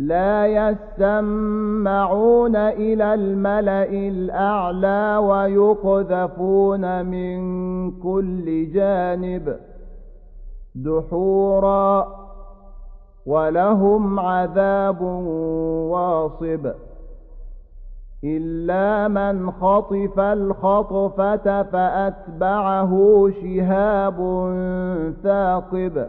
لا يسمعون إلى الملأ الأعلى ويقذفون من كل جانب دحورا ولهم عذاب واصب إلا من خطف الخطفة فأتبعه شهاب ثاقب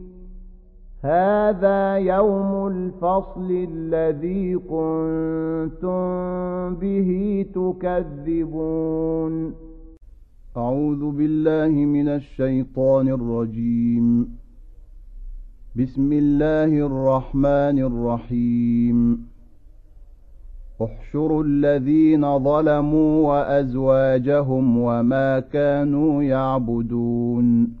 هذا يوم الفصل الذي كنتم به تكذبون. أعوذ بالله من الشيطان الرجيم. بسم الله الرحمن الرحيم. احشروا الذين ظلموا وأزواجهم وما كانوا يعبدون.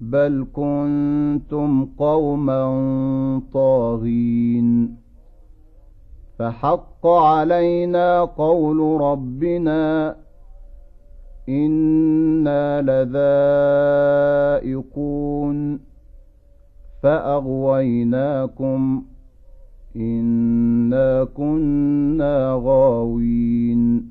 بل كنتم قوما طاغين فحق علينا قول ربنا أنا لذائقون فاغويناكم انا كنا غاوين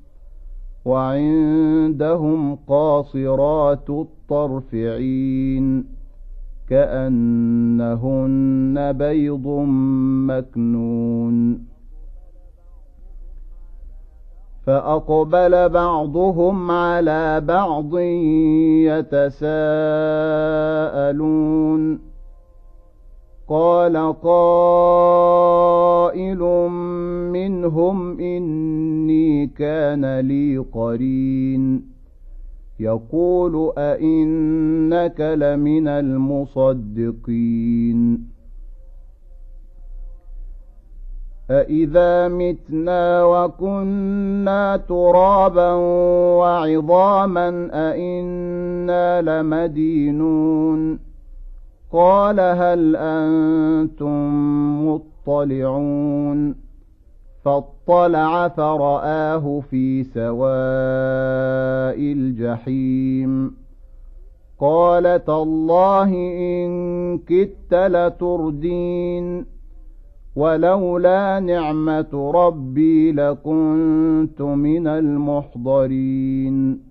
وعندهم قاصرات الطرف عين كأنهن بيض مكنون. فأقبل بعضهم على بعض يتساءلون. قال قائل منهم إني كان لي قرين. يقول أئنك لمن المصدقين. أإذا متنا وكنا ترابا وعظاما أئنا لمدينون. قال هل أنتم مطلعون؟ فاطلع فرآه في سواء الجحيم. قال تالله إن كدت لتردين ولولا نعمة ربي لكنت من المحضرين.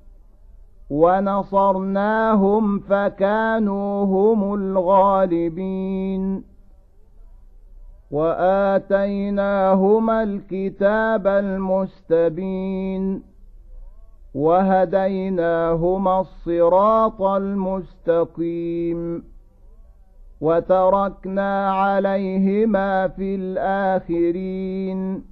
ونصرناهم فكانوا هم الغالبين. واتيناهما الكتاب المستبين. وهديناهما الصراط المستقيم. وتركنا عليهما في الآخرين.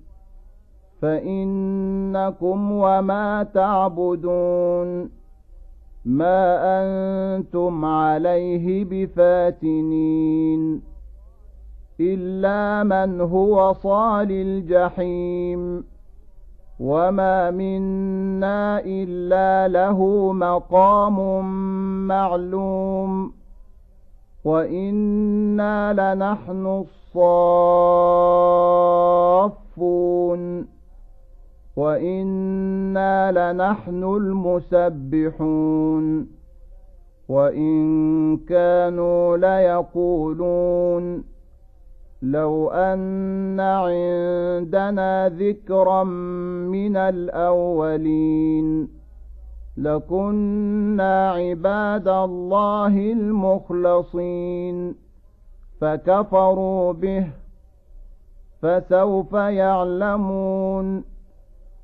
فإنكم وما تعبدون ما أنتم عليه بفاتنين إلا من هو صال الجحيم وما منا إلا له مقام معلوم وإنا لنحن الصافون وإنا لنحن المسبحون وإن كانوا ليقولون لو أن عندنا ذكرا من الأولين لكنا عباد الله المخلصين فكفروا به فسوف يعلمون